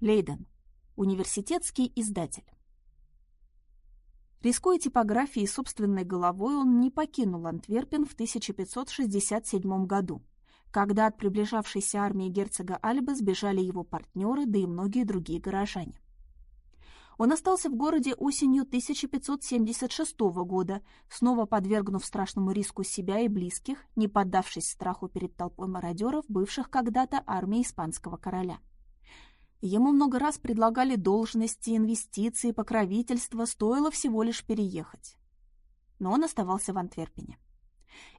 Лейден. Университетский издатель. Рискуя типографией собственной головой, он не покинул Антверпен в 1567 году, когда от приближавшейся армии герцога Альбы сбежали его партнеры, да и многие другие горожане. Он остался в городе осенью 1576 года, снова подвергнув страшному риску себя и близких, не поддавшись страху перед толпой мародеров, бывших когда-то армией испанского короля. Ему много раз предлагали должности, инвестиции, покровительство, стоило всего лишь переехать. Но он оставался в Антверпене.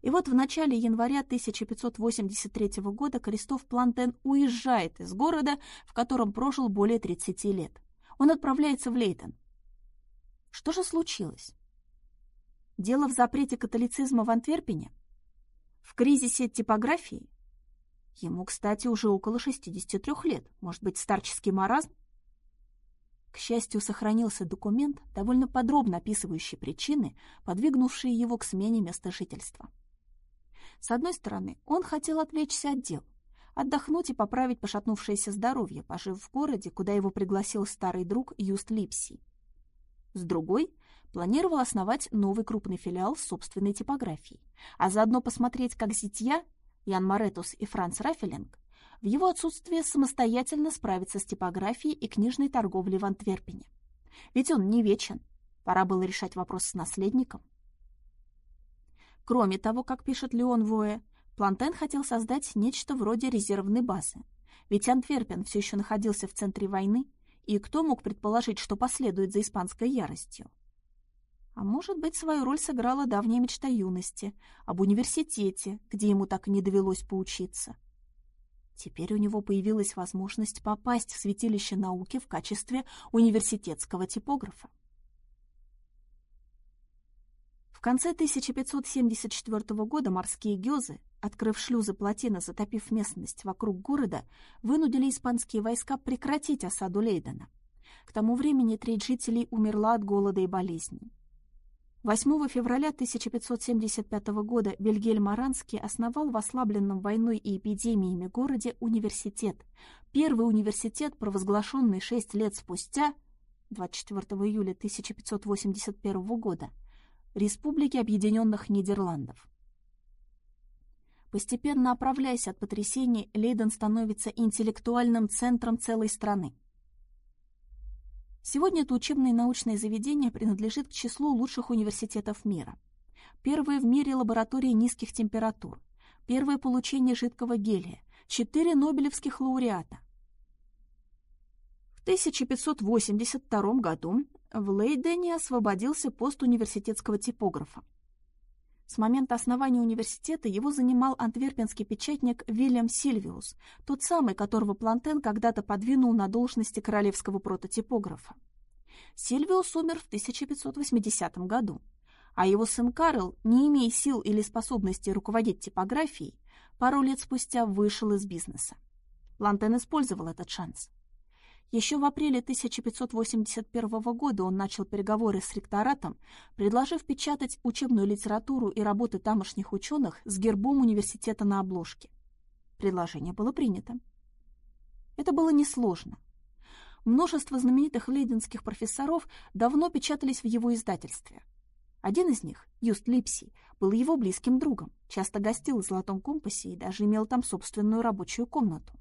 И вот в начале января 1583 года Кристоф Плантен уезжает из города, в котором прожил более 30 лет. Он отправляется в Лейтон. Что же случилось? Дело в запрете католицизма в Антверпене? В кризисе типографии? Ему, кстати, уже около 63 лет. Может быть, старческий маразм? К счастью, сохранился документ, довольно подробно описывающий причины, подвигнувшие его к смене места жительства. С одной стороны, он хотел отвлечься от дел, отдохнуть и поправить пошатнувшееся здоровье, пожив в городе, куда его пригласил старый друг Юст Липси. С другой, планировал основать новый крупный филиал собственной типографией, а заодно посмотреть, как зятья, Ян Маретус и Франц Раффелинг, в его отсутствие самостоятельно справиться с типографией и книжной торговлей в Антверпене. Ведь он не вечен, пора было решать вопрос с наследником. Кроме того, как пишет Леон Воэ, Плантен хотел создать нечто вроде резервной базы. Ведь Антверпен все еще находился в центре войны, и кто мог предположить, что последует за испанской яростью? А может быть, свою роль сыграла давняя мечта юности об университете, где ему так и не довелось поучиться. Теперь у него появилась возможность попасть в святилище науки в качестве университетского типографа. В конце 1574 года морские гёзы, открыв шлюзы плотины, затопив местность вокруг города, вынудили испанские войска прекратить осаду Лейдена. К тому времени треть жителей умерла от голода и болезней. 8 февраля 1575 года Вильгельм Аранский основал в ослабленном войной и эпидемиями городе университет. Первый университет, провозглашенный шесть лет спустя, 24 июля 1581 года, Республики Объединенных Нидерландов. Постепенно оправляясь от потрясений, Лейден становится интеллектуальным центром целой страны. Сегодня это учебное и научное заведение принадлежит к числу лучших университетов мира. Первое в мире лаборатории низких температур, первое получение жидкого гелия, четыре нобелевских лауреата. В 1582 году в Лейдене освободился пост университетского типографа. С момента основания университета его занимал антверпенский печатник Вильям Сильвиус, тот самый, которого Плантен когда-то подвинул на должности королевского прототипографа. Сильвиус умер в 1580 году, а его сын Карл, не имея сил или способности руководить типографией, пару лет спустя вышел из бизнеса. Плантен использовал этот шанс. Еще в апреле 1581 года он начал переговоры с ректоратом, предложив печатать учебную литературу и работы тамошних ученых с гербом университета на обложке. Предложение было принято. Это было несложно. Множество знаменитых лейденских профессоров давно печатались в его издательстве. Один из них, Юст Липси, был его близким другом, часто гостил в «Золотом компасе» и даже имел там собственную рабочую комнату.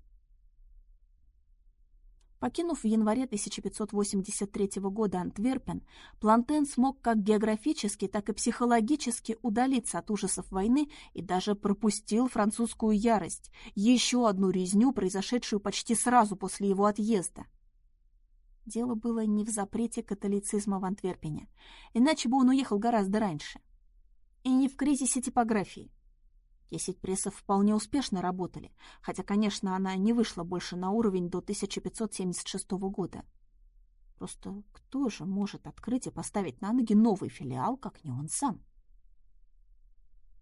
Покинув в январе 1583 года Антверпен, Плантен смог как географически, так и психологически удалиться от ужасов войны и даже пропустил французскую ярость, еще одну резню, произошедшую почти сразу после его отъезда. Дело было не в запрете католицизма в Антверпене, иначе бы он уехал гораздо раньше. И не в кризисе типографии. Десять прессов вполне успешно работали, хотя, конечно, она не вышла больше на уровень до 1576 года. Просто кто же может открыть и поставить на ноги новый филиал, как не он сам?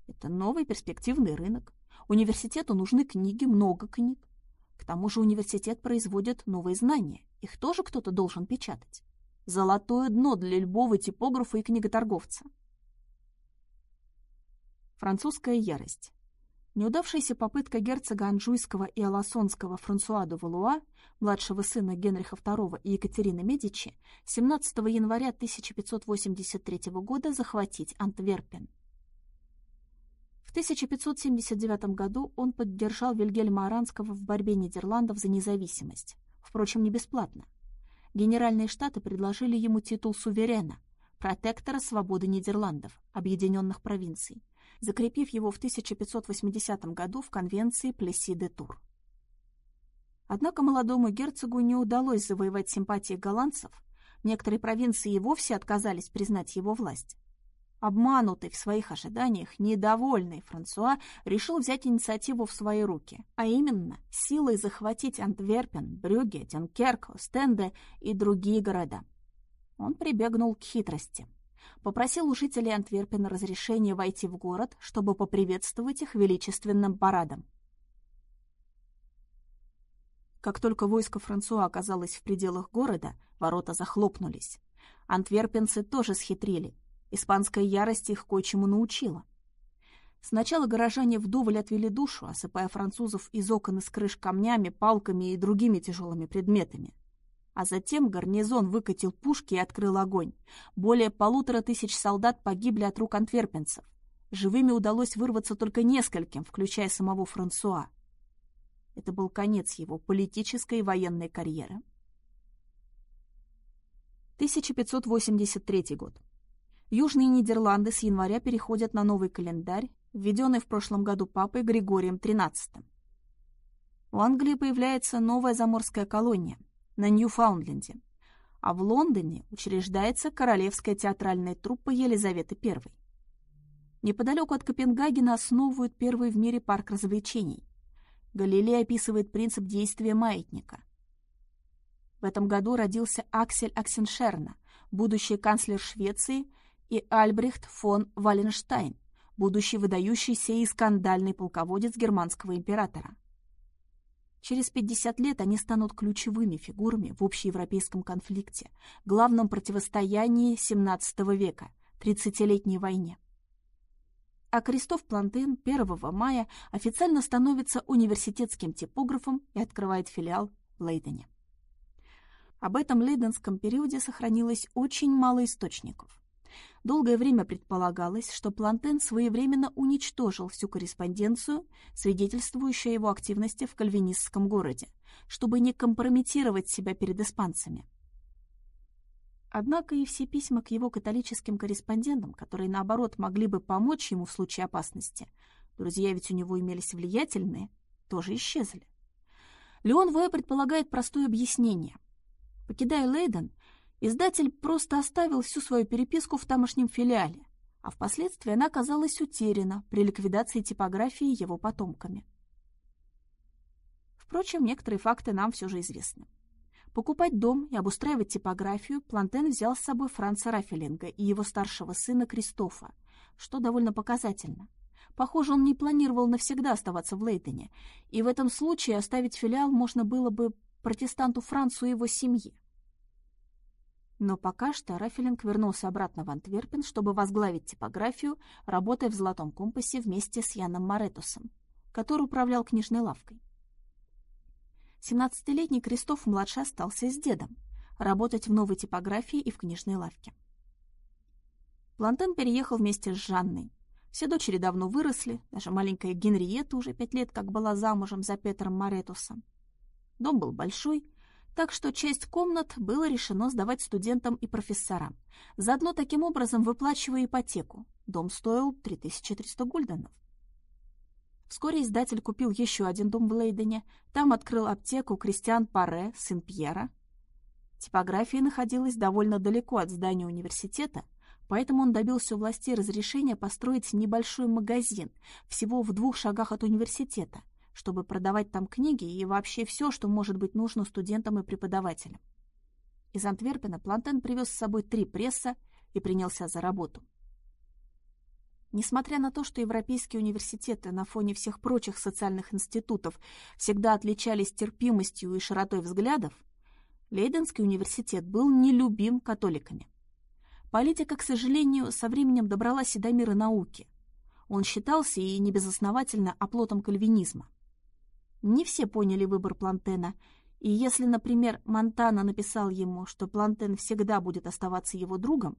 Это новый перспективный рынок. Университету нужны книги, много книг. К тому же университет производит новые знания. Их тоже кто-то должен печатать. Золотое дно для любого типографа и книготорговца. Французская ярость. Неудавшаяся попытка герцога Анжуйского и Алассонского Франсуа де Валуа, младшего сына Генриха II и Екатерины Медичи, 17 января 1583 года захватить Антверпен. В 1579 году он поддержал Вильгельма Аранского в борьбе Нидерландов за независимость, впрочем, не бесплатно. Генеральные штаты предложили ему титул суверена, протектора свободы Нидерландов, объединенных провинций, закрепив его в 1580 году в конвенции Плесси-де-Тур. Однако молодому герцогу не удалось завоевать симпатии голландцев, некоторые провинции и вовсе отказались признать его власть. Обманутый в своих ожиданиях, недовольный Франсуа решил взять инициативу в свои руки, а именно силой захватить Антверпен, Брюгге, Дюнкерк, Стенде и другие города. Он прибегнул к хитрости попросил у жителей Антверпена разрешения войти в город, чтобы поприветствовать их величественным парадом. Как только войско Франсуа оказалось в пределах города, ворота захлопнулись. Антверпенцы тоже схитрили. Испанская ярость их кое-чему научила. Сначала горожане вдоволь отвели душу, осыпая французов из окон и с крыш камнями, палками и другими тяжелыми предметами. А затем гарнизон выкатил пушки и открыл огонь. Более полутора тысяч солдат погибли от рук антверпенцев. Живыми удалось вырваться только нескольким, включая самого Франсуа. Это был конец его политической и военной карьеры. 1583 год. Южные Нидерланды с января переходят на новый календарь, введенный в прошлом году папой Григорием XIII. У Англии появляется новая заморская колония на Ньюфаундленде, а в Лондоне учреждается Королевская театральная труппа Елизаветы I. Неподалеку от Копенгагена основывают первый в мире парк развлечений. Галилей описывает принцип действия маятника. В этом году родился Аксель Аксеншерна, будущий канцлер Швеции, и Альбрехт фон Валенштайн, будущий выдающийся и скандальный полководец германского императора. Через 50 лет они станут ключевыми фигурами в общеевропейском конфликте, главном противостоянии XVII века, 30-летней войне. А Кристоф Плантен 1 мая официально становится университетским типографом и открывает филиал в Лейдене. Об этом лейденском периоде сохранилось очень мало источников. Долгое время предполагалось, что Плантен своевременно уничтожил всю корреспонденцию, свидетельствующую о его активности в кальвинистском городе, чтобы не компрометировать себя перед испанцами. Однако и все письма к его католическим корреспондентам, которые, наоборот, могли бы помочь ему в случае опасности, друзья ведь у него имелись влиятельные, тоже исчезли. Леон В. предполагает простое объяснение. Покидая Лейден, Издатель просто оставил всю свою переписку в тамошнем филиале, а впоследствии она оказалась утеряна при ликвидации типографии его потомками. Впрочем, некоторые факты нам все же известны. Покупать дом и обустраивать типографию Плантен взял с собой Франца Раффелинга и его старшего сына Кристофа, что довольно показательно. Похоже, он не планировал навсегда оставаться в Лейдене, и в этом случае оставить филиал можно было бы протестанту Францу и его семье. Но пока что Раффелинг вернулся обратно в Антверпен, чтобы возглавить типографию, работая в «Золотом компасе» вместе с Яном Маретусом, который управлял книжной лавкой. 17-летний Кристоф-младший остался с дедом, работать в новой типографии и в книжной лавке. Плантен переехал вместе с Жанной. Все дочери давно выросли, даже маленькая Генриетта уже пять лет как была замужем за Петром Маретусом. Дом был большой, так что часть комнат было решено сдавать студентам и профессорам, заодно таким образом выплачивая ипотеку. Дом стоил 3300 гульденов. Вскоре издатель купил еще один дом в Лейдене, там открыл аптеку Кристиан Паре, сын Пьера. Типография находилась довольно далеко от здания университета, поэтому он добился у властей разрешения построить небольшой магазин всего в двух шагах от университета – чтобы продавать там книги и вообще все, что может быть нужно студентам и преподавателям. Из Антверпена Плантен привез с собой три пресса и принялся за работу. Несмотря на то, что европейские университеты на фоне всех прочих социальных институтов всегда отличались терпимостью и широтой взглядов, Лейденский университет был нелюбим католиками. Политика, к сожалению, со временем добралась и до мира науки. Он считался и небезосновательно оплотом кальвинизма. Не все поняли выбор Плантена, и если, например, Монтана написал ему, что Плантен всегда будет оставаться его другом,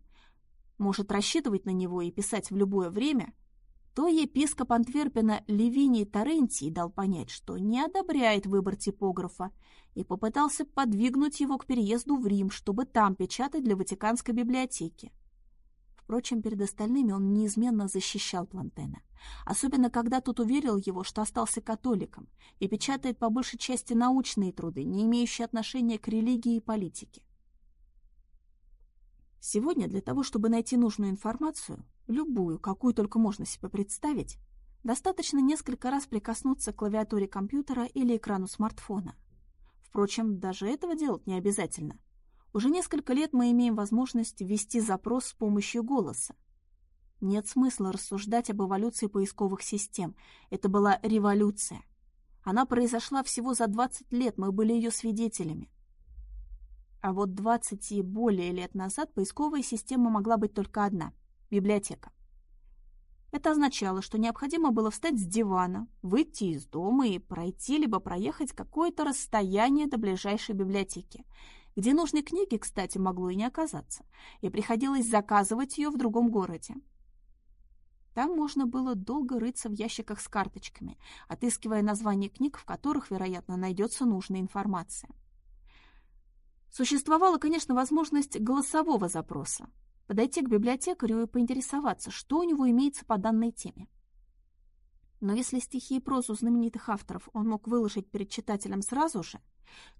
может рассчитывать на него и писать в любое время, то епископ Антверпена Левиний Торрентий дал понять, что не одобряет выбор типографа и попытался подвигнуть его к переезду в Рим, чтобы там печатать для Ватиканской библиотеки. Впрочем, перед остальными он неизменно защищал Плантена, особенно когда тот уверил его, что остался католиком и печатает по большей части научные труды, не имеющие отношения к религии и политике. Сегодня для того, чтобы найти нужную информацию, любую, какую только можно себе представить, достаточно несколько раз прикоснуться к клавиатуре компьютера или экрану смартфона. Впрочем, даже этого делать не обязательно. Уже несколько лет мы имеем возможность ввести запрос с помощью голоса. Нет смысла рассуждать об эволюции поисковых систем. Это была революция. Она произошла всего за 20 лет, мы были ее свидетелями. А вот 20 и более лет назад поисковая система могла быть только одна – библиотека. Это означало, что необходимо было встать с дивана, выйти из дома и пройти либо проехать какое-то расстояние до ближайшей библиотеки – где нужной книги, кстати, могло и не оказаться, и приходилось заказывать ее в другом городе. Там можно было долго рыться в ящиках с карточками, отыскивая названия книг, в которых, вероятно, найдется нужная информация. Существовала, конечно, возможность голосового запроса. Подойти к библиотекарю и поинтересоваться, что у него имеется по данной теме. Но если стихи и прозу знаменитых авторов он мог выложить перед читателем сразу же,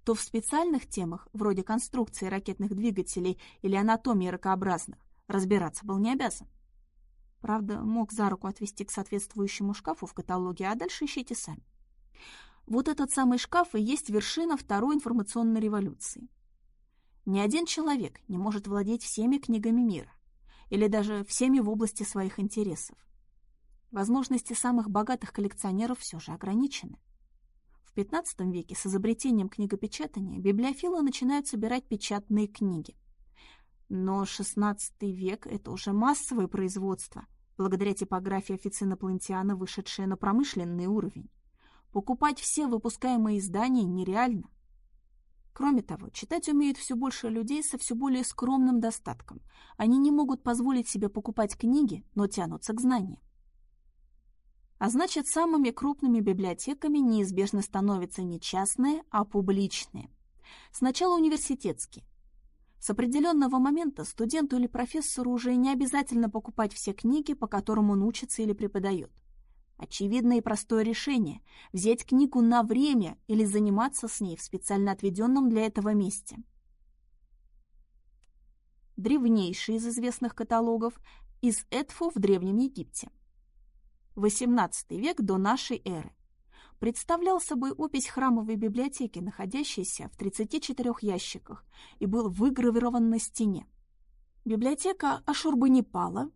то в специальных темах, вроде конструкции ракетных двигателей или анатомии ракообразных, разбираться был не обязан. Правда, мог за руку отвести к соответствующему шкафу в каталоге, а дальше ищите сами. Вот этот самый шкаф и есть вершина второй информационной революции. Ни один человек не может владеть всеми книгами мира или даже всеми в области своих интересов. Возможности самых богатых коллекционеров все же ограничены. В XV веке с изобретением книгопечатания библиофилы начинают собирать печатные книги. Но XVI век – это уже массовое производство, благодаря типографии официна Плантиана, вышедшая на промышленный уровень. Покупать все выпускаемые издания нереально. Кроме того, читать умеют все больше людей со все более скромным достатком. Они не могут позволить себе покупать книги, но тянутся к знаниям. А значит, самыми крупными библиотеками неизбежно становятся не частные, а публичные. Сначала университетские. С определенного момента студенту или профессору уже не обязательно покупать все книги, по которым он учится или преподает. Очевидное и простое решение – взять книгу на время или заниматься с ней в специально отведенном для этого месте. Древнейший из известных каталогов – из Эдфу в Древнем Египте. XVIII век до нашей эры. Представлял собой опись храмовой библиотеки, находящейся в 34 ящиках, и был выгравирован на стене. Библиотека Ашурбанипала,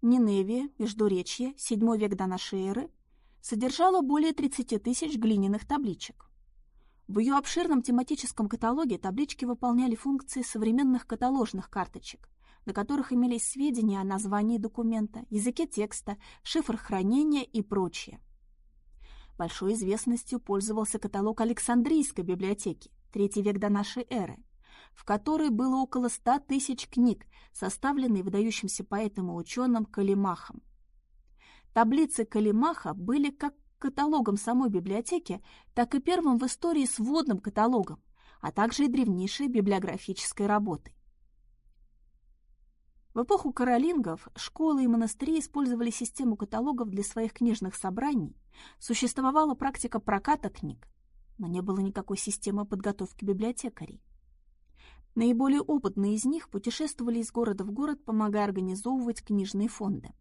Ниневия, Междуречье, VII век до нашей эры, содержала более 30 тысяч глиняных табличек. В ее обширном тематическом каталоге таблички выполняли функции современных каталожных карточек, на которых имелись сведения о названии документа, языке текста, шифр хранения и прочее. Большой известностью пользовался каталог Александрийской библиотеки, третий век до нашей эры, в которой было около ста тысяч книг, составленные выдающимся поэтом и ученым Калимахом. Таблицы Калимаха были как каталогом самой библиотеки, так и первым в истории сводным каталогом, а также и древнейшей библиографической работой. В эпоху каролингов школы и монастыри использовали систему каталогов для своих книжных собраний, существовала практика проката книг, но не было никакой системы подготовки библиотекарей. Наиболее опытные из них путешествовали из города в город, помогая организовывать книжные фонды.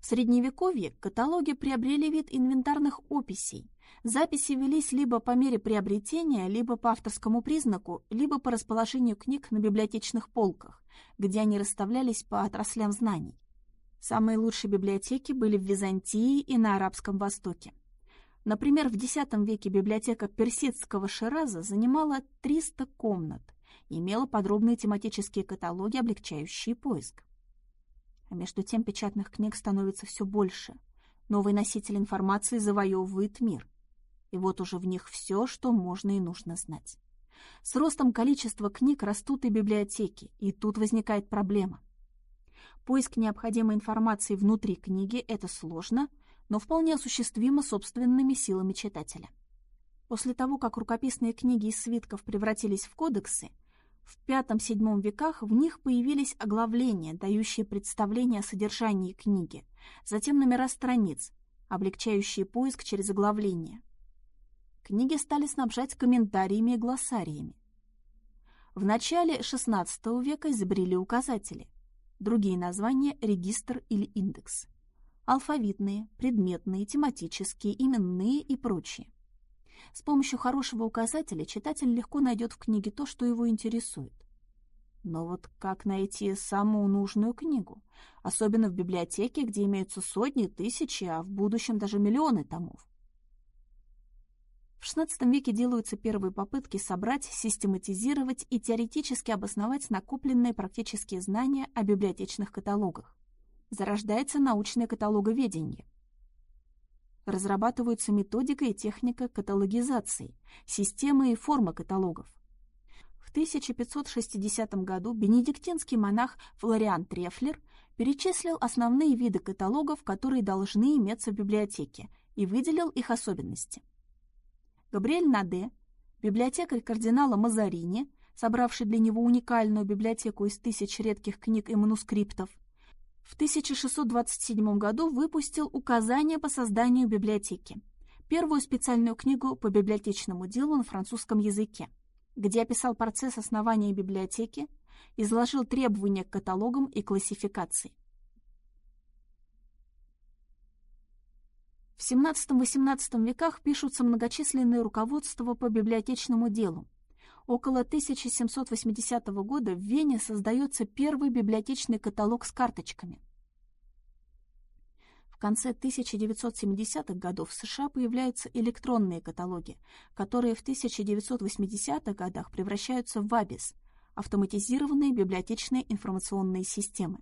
В Средневековье каталоги приобрели вид инвентарных описей. Записи велись либо по мере приобретения, либо по авторскому признаку, либо по расположению книг на библиотечных полках, где они расставлялись по отраслям знаний. Самые лучшие библиотеки были в Византии и на Арабском Востоке. Например, в X веке библиотека персидского Шираза занимала 300 комнат имела подробные тематические каталоги, облегчающие поиск. А между тем печатных книг становится все больше. Новый носитель информации завоевывает мир. И вот уже в них все, что можно и нужно знать. С ростом количества книг растут и библиотеки, и тут возникает проблема. Поиск необходимой информации внутри книги – это сложно, но вполне осуществимо собственными силами читателя. После того, как рукописные книги из свитков превратились в кодексы, в V-VII веках в них появились оглавления, дающие представление о содержании книги, затем номера страниц, облегчающие поиск через оглавление. Книги стали снабжать комментариями и глоссариями. В начале XVI века изобрели указатели. Другие названия – регистр или индекс. Алфавитные, предметные, тематические, именные и прочие. С помощью хорошего указателя читатель легко найдет в книге то, что его интересует. Но вот как найти самую нужную книгу? Особенно в библиотеке, где имеются сотни, тысячи, а в будущем даже миллионы томов. В XVI веке делаются первые попытки собрать, систематизировать и теоретически обосновать накопленные практические знания о библиотечных каталогах. Зарождается научное каталоговедение. Разрабатываются методика и техника каталогизации, системы и форма каталогов. В 1560 году бенедиктинский монах Флориан Трефлер перечислил основные виды каталогов, которые должны иметься в библиотеке, и выделил их особенности. Габриэль Наде, библиотекарь кардинала Мазарини, собравший для него уникальную библиотеку из тысяч редких книг и манускриптов, в 1627 году выпустил указания по созданию библиотеки, первую специальную книгу по библиотечному делу на французском языке, где описал процесс основания библиотеки, изложил требования к каталогам и классификации. В XVII-XVIII веках пишутся многочисленные руководства по библиотечному делу. Около 1780 года в Вене создается первый библиотечный каталог с карточками. В конце 1970-х годов в США появляются электронные каталоги, которые в 1980-х годах превращаются в АБИС – автоматизированные библиотечные информационные системы.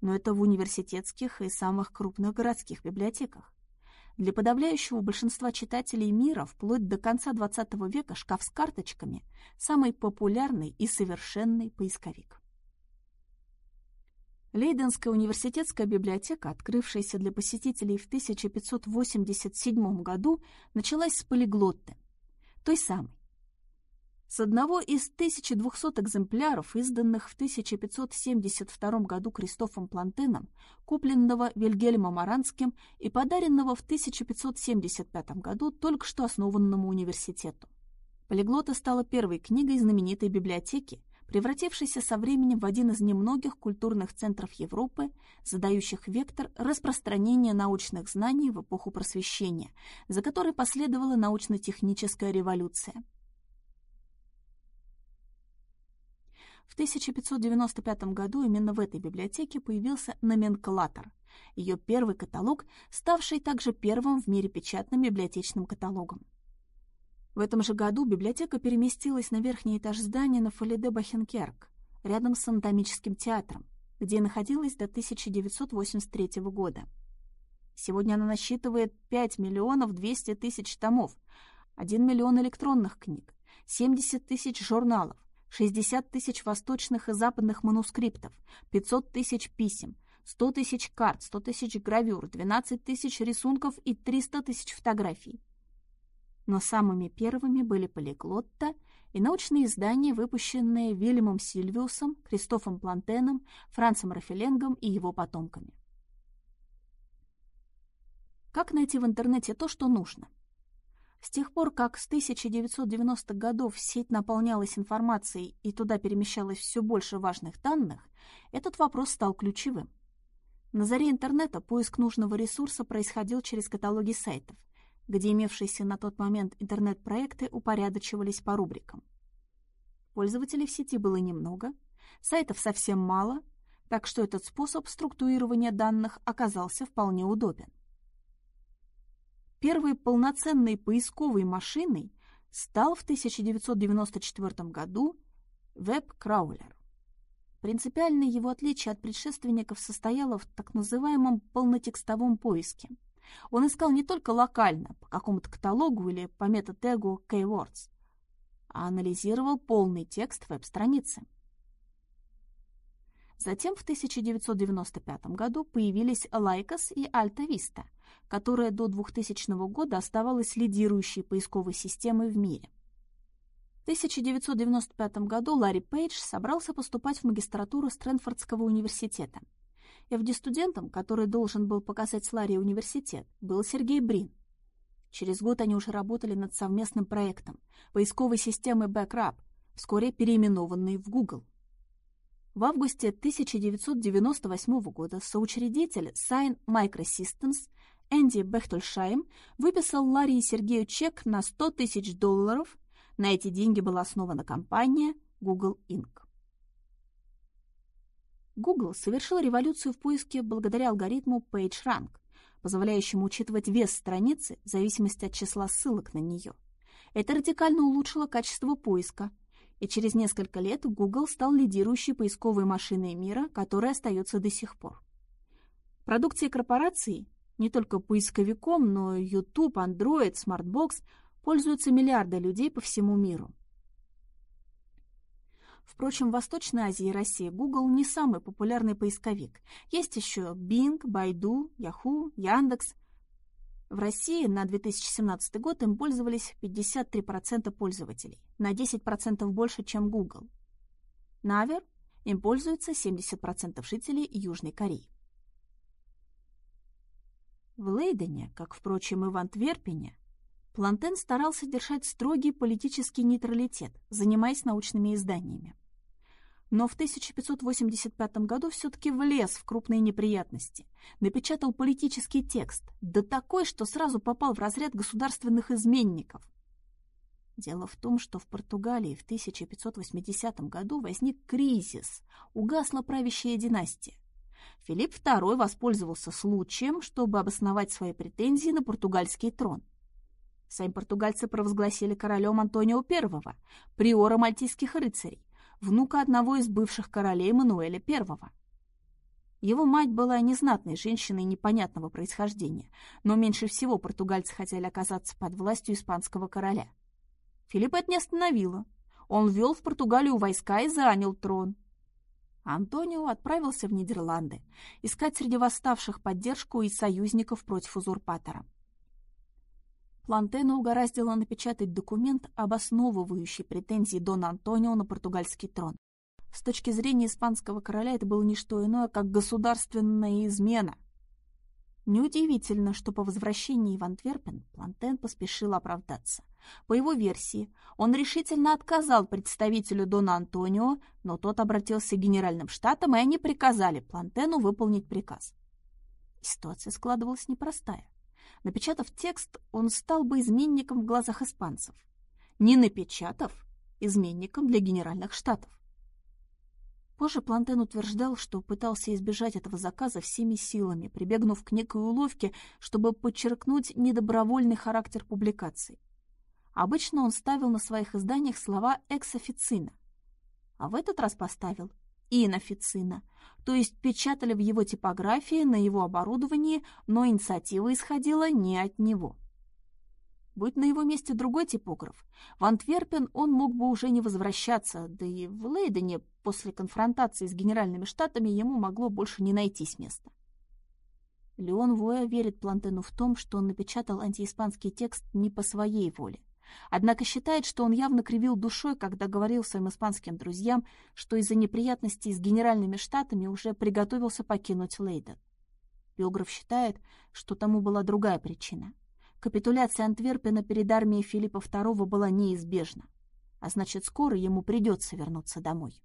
Но это в университетских и самых крупных городских библиотеках. Для подавляющего большинства читателей мира вплоть до конца XX века шкаф с карточками – самый популярный и совершенный поисковик. Лейденская университетская библиотека, открывшаяся для посетителей в 1587 году, началась с полиглотты, той самой, с одного из 1200 экземпляров, изданных в 1572 году Кристофом Плантеном, купленного Вильгельмом Аранским и подаренного в 1575 году только что основанному университету. Полиглота стала первой книгой знаменитой библиотеки, превратившейся со временем в один из немногих культурных центров Европы, задающих вектор распространения научных знаний в эпоху просвещения, за которой последовала научно-техническая революция – В 1595 году именно в этой библиотеке появился номенклатор, ее первый каталог, ставший также первым в мире печатным библиотечным каталогом. В этом же году библиотека переместилась на верхний этаж здания на Фолиде Бахенкерк, рядом с анатомическим театром, где находилась до 1983 года. Сегодня она насчитывает 5 миллионов 200 тысяч томов, 1 миллион электронных книг, 70 тысяч журналов, 60 тысяч восточных и западных манускриптов, 500 тысяч писем, 100 тысяч карт, 100 тысяч гравюр, 12 тысяч рисунков и 300 тысяч фотографий. Но самыми первыми были полиглотта и научные издания, выпущенные Вильямом Сильвиусом, Кристофом Плантеном, Францем Рафеленгом и его потомками. Как найти в интернете то, что нужно? С тех пор, как с 1990-х годов сеть наполнялась информацией и туда перемещалось все больше важных данных, этот вопрос стал ключевым. На заре интернета поиск нужного ресурса происходил через каталоги сайтов, где имевшиеся на тот момент интернет-проекты упорядочивались по рубрикам. Пользователей в сети было немного, сайтов совсем мало, так что этот способ структурирования данных оказался вполне удобен. Первой полноценной поисковой машиной стал в 1994 году веб-краулер. принципиальное его отличие от предшественников состояло в так называемом полнотекстовом поиске. Он искал не только локально, по какому-то каталогу или по метатегу Keywords, а анализировал полный текст веб-страницы. Затем в 1995 году появились Lycos и Alta Vista, которая до 2000 года оставалась лидирующей поисковой системой в мире. В 1995 году Ларри Пейдж собрался поступать в магистратуру Стэнфордского университета. FD-студентом, который должен был показать Ларри университет, был Сергей Брин. Через год они уже работали над совместным проектом поисковой системы Backrap, вскоре переименованной в Google. В августе 1998 года соучредитель Sign Microsystems Энди Бехтольшайм выписал Ларри и Сергею чек на 100 тысяч долларов. На эти деньги была основана компания Google Inc. Google совершил революцию в поиске благодаря алгоритму PageRank, позволяющему учитывать вес страницы в зависимости от числа ссылок на нее. Это радикально улучшило качество поиска, и через несколько лет Google стал лидирующей поисковой машиной мира, которая остается до сих пор. Продукция корпорации, не только поисковиком, но YouTube, Android, Smartbox, пользуются миллиарды людей по всему миру. Впрочем, в Восточной Азии и России Google не самый популярный поисковик. Есть еще Bing, Baidu, Yahoo, Яндекс, в России на 2017 год им пользовались 53% пользователей, на 10% больше, чем Google. Навер им пользуются 70% жителей Южной Кореи. В Лейдене, как, впрочем, и в Антверпене, Плантен старался держать строгий политический нейтралитет, занимаясь научными изданиями но в 1585 году все-таки влез в крупные неприятности. Напечатал политический текст, да такой, что сразу попал в разряд государственных изменников. Дело в том, что в Португалии в 1580 году возник кризис, угасла правящая династия. Филипп II воспользовался случаем, чтобы обосновать свои претензии на португальский трон. Сами португальцы провозгласили королем Антонио I, приора мальтийских рыцарей, внука одного из бывших королей Мануэля I. Его мать была незнатной женщиной непонятного происхождения, но меньше всего португальцы хотели оказаться под властью испанского короля. Филипп это не остановило. Он ввел в Португалию войска и занял трон. Антонио отправился в Нидерланды, искать среди восставших поддержку и союзников против узурпатора. Плантену угораздило напечатать документ, обосновывающий претензии Дона Антонио на португальский трон. С точки зрения испанского короля это было не что иное, как государственная измена. Неудивительно, что по возвращении в Антверпен Плантен поспешил оправдаться. По его версии, он решительно отказал представителю Дона Антонио, но тот обратился к генеральным штатам, и они приказали Плантену выполнить приказ. Ситуация складывалась непростая. Напечатав текст, он стал бы изменником в глазах испанцев. Не напечатав, изменником для генеральных штатов. Позже Плантен утверждал, что пытался избежать этого заказа всеми силами, прибегнув к некой уловке, чтобы подчеркнуть недобровольный характер публикаций. Обычно он ставил на своих изданиях слова «экс-официна», а в этот раз поставил инофицина, то есть печатали в его типографии, на его оборудовании, но инициатива исходила не от него. Будь на его месте другой типограф, в Антверпен он мог бы уже не возвращаться, да и в Лейдене после конфронтации с генеральными штатами ему могло больше не найтись места. Леон Воя верит Плантену в том, что он напечатал антииспанский текст не по своей воле. Однако считает, что он явно кривил душой, когда говорил своим испанским друзьям, что из-за неприятностей с генеральными штатами уже приготовился покинуть Лейден. Биограф считает, что тому была другая причина. Капитуляция Антверпена перед армией Филиппа II была неизбежна, а значит, скоро ему придется вернуться домой.